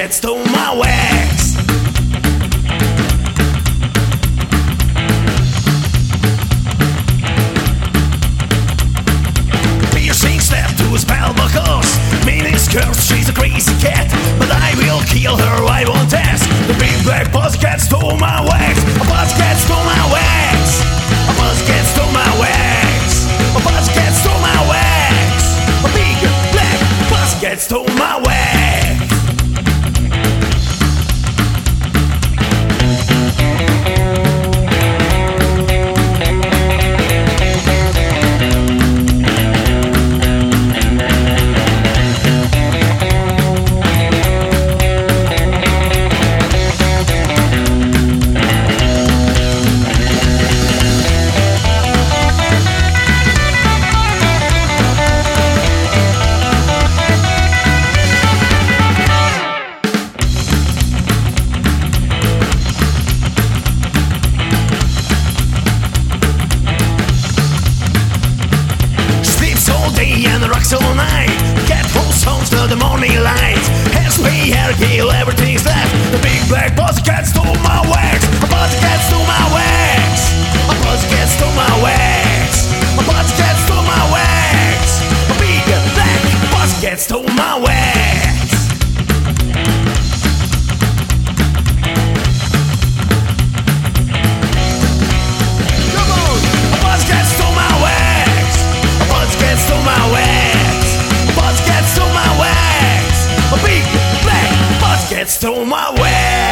pussycat stole my wax. Piercing step to a spell because meaning curse she's a crazy cat. But I will kill her, I won't ask. The big black pussycat stole my wax. A pussycat stole my wax. A pussycat stole my wax. A pussycat stole my wax. A big black pussycat stole my wax stole my wax. Come on! A pussycat stole my wax. A pussycat stole my wax. A pussycat stole my wax. A big black pussycat stole my wax.